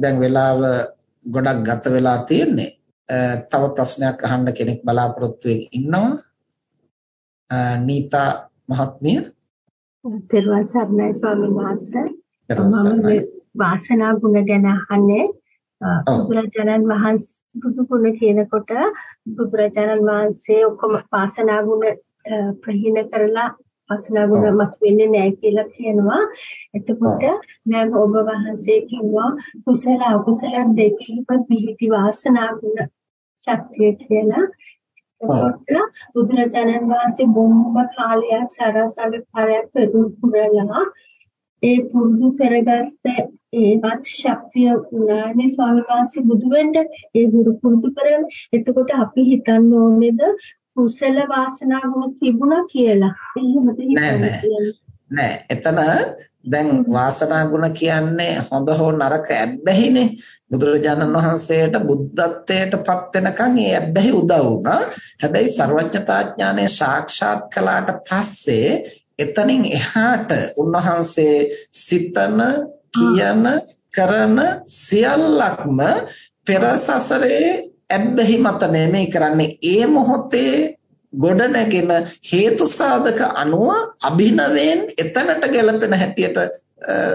දැන් වෙලාව ගොඩක් ගත වෙලා තියෙන්නේ. තව ප්‍රශ්නයක් අහන්න කෙනෙක් බලාපොරොත්තු ඉන්නවා. නීතා මහත්මිය. තෙරුවන් සරණයි ස්වාමීන් වහන්සේ. මම වාසනා ගුණ ගැන අහන්නේ බුදුරජාණන් වහන්සේ බුදු ගුණ කියනකොට බුදුරජාණන් වහන්සේ ඔක්කොම වාසනා ගුණ ප්‍රහීන කරලා වාසනා ගුණ මත වෙන්නේ නැහැ කියලා කියනවා. එතකොට දැන් ඔබ වහන්සේ කිව්වා කුසල අකුසල දෙකේම පිහිටි වාසනා ගුණ ශක්තිය කියලා. එතකොට බුදුරජාණන් වහන්සේ බොම්බ කාලයක් සරසඟ කාලයක් පෙරමුණලා ඒ පුරුදු කරගත්ත ඒවත් ශක්තිය උනානේ ස්වාමීන් වහන්සේ බුදු වෙන්න. ඒ ගුරු පුරුදු කරගෙන එතකොට අපි හිතන්න ඕනේද කුසල වාසනා ගුණ තිබුණා කියලා. එහෙමද නෑ එතන දැන් වාසනා ගුණ කියන්නේ හොඳ හෝ නරක ඇබ්බැහිනේ. බුදුරජාණන් වහන්සේට බුද්ධත්වයට පත් වෙනකන් ඒ ඇබ්බැහි උදව් වුණා. හැබැයි ਸਰවඥතා ඥානය සාක්ෂාත් කළාට පස්සේ එතනින් එහාට උන්වහන්සේ සිතන කියන කරන සියල්ලක්ම පෙර සසරේ ඇබ්බැහි මත නෙමෙයි කරන්නේ ඒ මොහොතේ ගොඩනැගෙන හේතු සාධක අනුව අභිනවයෙන් එතනට ගැලපෙන හැටියට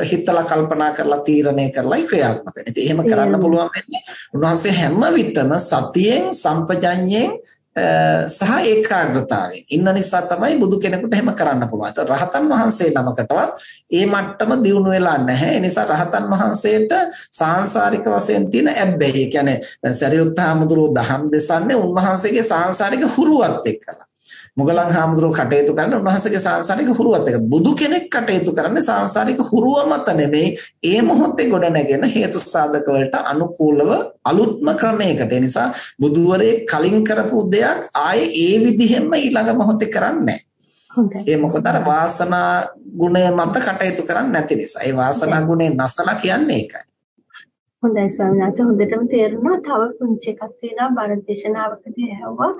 හිතලා කල්පනා කරලා තීරණය කරලා ක්‍රියාත්මක වෙනවා. ඉතින් එහෙම කරන්න පුළුවන් වෙන්නේ උන්වහන්සේ හැම විටම සතියෙන් සම්පජඤ්ඤයෙන් සහ ඒකාග්‍රතාවයෙන් ඉන්න නිසා තමයි බුදු කෙනෙකුට එහෙම කරන්න පුළුවන්. ඒත් රහතන් වහන්සේ නමකටවත් ඒ මට්ටම දියුණු වෙලා නැහැ. ඒ නිසා රහතන් වහන්සේට සාංශාරික වශයෙන් තියෙන ඇබ්බැහි. ඒ කියන්නේ සරියුත් හාමුදුරුවෝ දහම් දෙසන්නේ උන්වහන්සේගේ සාංශාරික හුරුවත් එක්කලා. මුගලන් හාමුදුරුවෝ කටයුතු කරන්නේ උන්වහන්සේගේ සාංශාරික හුරුවත් එක. බුදු කෙනෙක් කටයුතු කරන්නේ සාංශාරික හුරුව මත නෙමෙයි ඒ මොහොතේ ගොඩනැගෙන හේතු සාධක වලට අනුකූලව අලුත්ම ක්‍රමයකට. ඒ නිසා බුදුවරේ කලින් කරපු දෙයක් ආයේ ඒ විදිහෙන්ම ඊළඟ මොහොතේ කරන්නේ. ඒ මොකද අර වාසනා ගුණය මත කටයුතු කරන්නේ නැති නිසා. ඒ වාසනා ගුණේ නැසලා කියන්නේ ඒකයි. හොඳයි ස්වාමීන් වහන්සේ හොඳටම තේරුණා. තව පුංචි එකක් තියෙනවා බණ දේශනාවකදී ඇහුවා.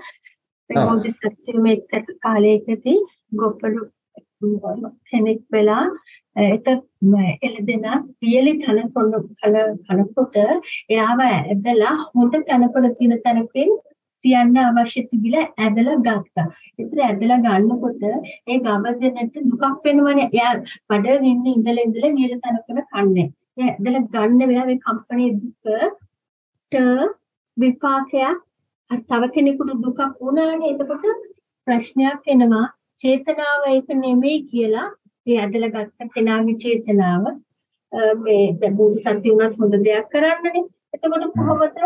ඒකෝදි සත්‍යමේ එක්ක කාලයකදී ගොපළු කෙනෙක් වෙලා එක එළදෙන පියලි තන කොන කල කනකොට එයාව ඇදලා හොඳ තනකොළ තියෙන තැනකින් තියන්න අවශ්‍ය තිබිලා ඇදලා ගත්තා. ඒතර ඇදලා ගන්නකොට ඒ ගව දෙන්නට දුකක් වෙනවනේ. එයා බඩ ඉන්න ඉඳලා ඉඳලා නිල තනකොළ කන්නේ. ඒ ඇදලා ගන්න වෙලාවේ කම්පණයේ දුකට විපාකයක් අර තව කෙනෙකුට දුකක් වුණානේ එතකොට ප්‍රශ්නයක් එනවා. චේතනාව ඒක නෙමෙයි කියලා ඒ ඇදලා ගත්ත කෙනාගේ චේතනාව. මේ දැන් බුදුසත්‍ය උනත් හොඳ දෙයක් කරන්නනේ. එතකොට කොහොමද?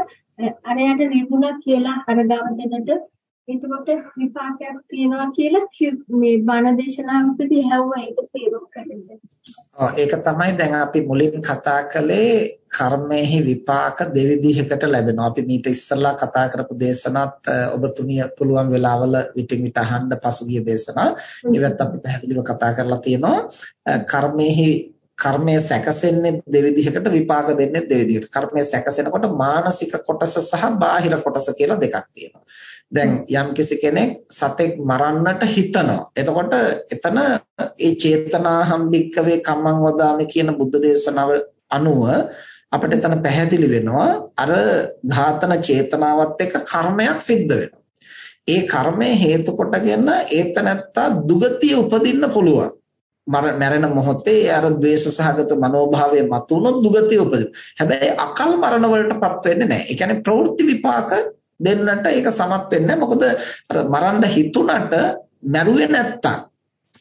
අරයට රිදුණා කියලා අර ගම දෙන්නට එතකොට විපාකයක් තියනවා කියලා මේ බණ දේශනාවකදී හැවුවා. ඒක තේරුම් ගන්න. ඒක තමයි දැන් අපි මුලින් කතා කළේ කර්මයේහි විපාක දෙවිධයකට ලැබෙනවා. අපි මීට ඉස්සෙල්ලා කතා කරපු දේශනාත් ඔබතුමිය පුළුවන් වෙලාවල විටින් විට අහන්න පසුගිය දේශනා. ඒවත් අපි පැහැදිලිව කතා කරලා තියෙනවා. කර්මයේහි කර්මය සැකසෙන්නේ දෙවිධයකට විපාක දෙන්නේ දෙවිධයකට. කර්මය සැකසෙනකොට මානසික කොටස සහ බාහිර කොටස කියලා දෙකක් තියෙනවා. දැන් යම්කිසි කෙනෙක් සතෙක් මරන්නට හිතනවා. එතකොට එතන ඒ චේතනාහම් භික්කවේ කම්මං වදාමි කියන බුද්ධ දේශනාව අනුව අපිට එතන පැහැදිලි වෙනවා අර ඝාතන චේතනාවත් එක්ක කර්මයක් සිද්ධ වෙනවා. ඒ කර්මය හේතු කොටගෙන ඒතනත්තා දුගතිය උපදින්න පුළුවන්. මැරෙන මොහොතේ අර ද්වේෂ සහගත මනෝභාවය මතුනොත් දුගතිය උපදින. හැබැයි අකල් මරණ වලටපත් වෙන්නේ නැහැ. ඒ කියන්නේ ප්‍රවෘත්ති විපාක දෙන්නට ඒක සමත් වෙන්නේ මොකද අර මරන්න හිතුණට මැරුවේ නැත්තම්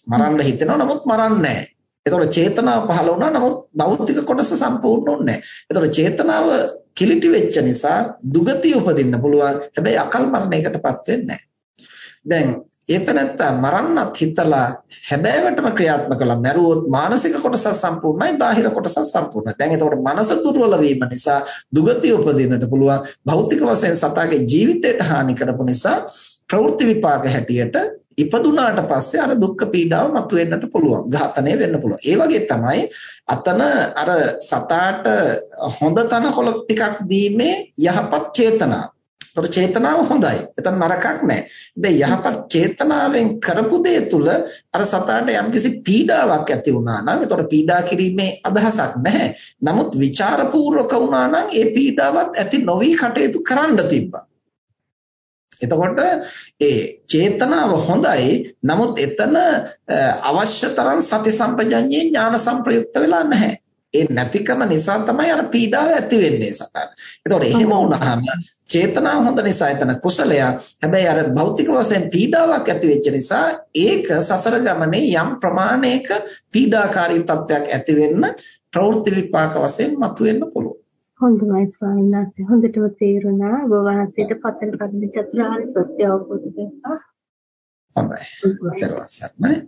මරන්න හිතෙනවා නමුත් මරන්නේ නැහැ. එතකොට චේතනාව පහළ වුණා නමුත් භෞතික කොටස සම්පූර්ණ වුණේ නැහැ. එතකොට චේතනාව කිලිටි වෙච්ච නිසා දුගතිය උපදින්න පුළුවන්. හැබැයි අකල් මරණයකටපත් වෙන්නේ නැහැ. දැන් ඒතනත්ත මරන්නත් හිතලා හැබෑවටම ක්‍රියාත්මක කළා මැරුවොත් මානසික කොටස සම්පූර්ණයි බාහිර කොටස සම්පූර්ණයි. දැන් එතකොට මනස දුර්වල වීම නිසා දුගතිය උපදින්නට පුළුවන්. භෞතික වශයෙන් සතාගේ ජීවිතයට හානි කරපු නිසා ප්‍රවෘත්ති විපාක හැටියට ඉපදුනාට පස්සේ අර දුක්ඛ පීඩාව මතුවෙන්නට පුළුවන්. ඝාතනය වෙන්න පුළුවන්. ඒ වගේ තමයි අතන අර සතාට හොඳ තනකොළ ටිකක් දීමේ යහපත් චේතනාව ඒතර චේතනාව හොඳයි. එතන නරකක් නැහැ. හැබැයි යහපත් චේතනාවෙන් කරපු දේ තුල අර සතාට යම්කිසි පීඩාවක් ඇති වුණා නම් ඒතර පීඩා කිරීමේ අදහසක් නැහැ. නමුත් ਵਿਚාරපූර්වක වුණා නම් ඒ පීඩාවත් ඇති නොවි කටයුතු කරන්න තිබ්බා. එතකොට ඒ චේතනාව හොඳයි නමුත් එතන අවශ්‍ය තරම් සති සම්පජඤ්ඤේ ඥාන සංප්‍රයුක්ත වෙලා නැහැ. ඒ නැතිකම නිසා තමයි අර පීඩාව ඇති වෙන්නේ සතර. එතකොට එහෙම වුණාම චේතනාව හොඳ නිසා එතන කුසලයක්. හැබැයි අර භෞතික වශයෙන් පීඩාවක් ඇති වෙච්ච නිසා ඒක සසර ගමනේ යම් ප්‍රමාණයක පීඩාකාරී තත්ත්වයක් ඇති වෙන්න ප්‍රවෘත්ති විපාක වශයෙන් මතුවෙන්න පුළුවන්. හොඳයි ස්වාමීන් වහන්සේ හොඳටම තේරුණා ඔබ වහන්සේට පතන පරිදි චතුරාර්ය සත්‍ය අවබෝධ කරගන්න. හොඳයි.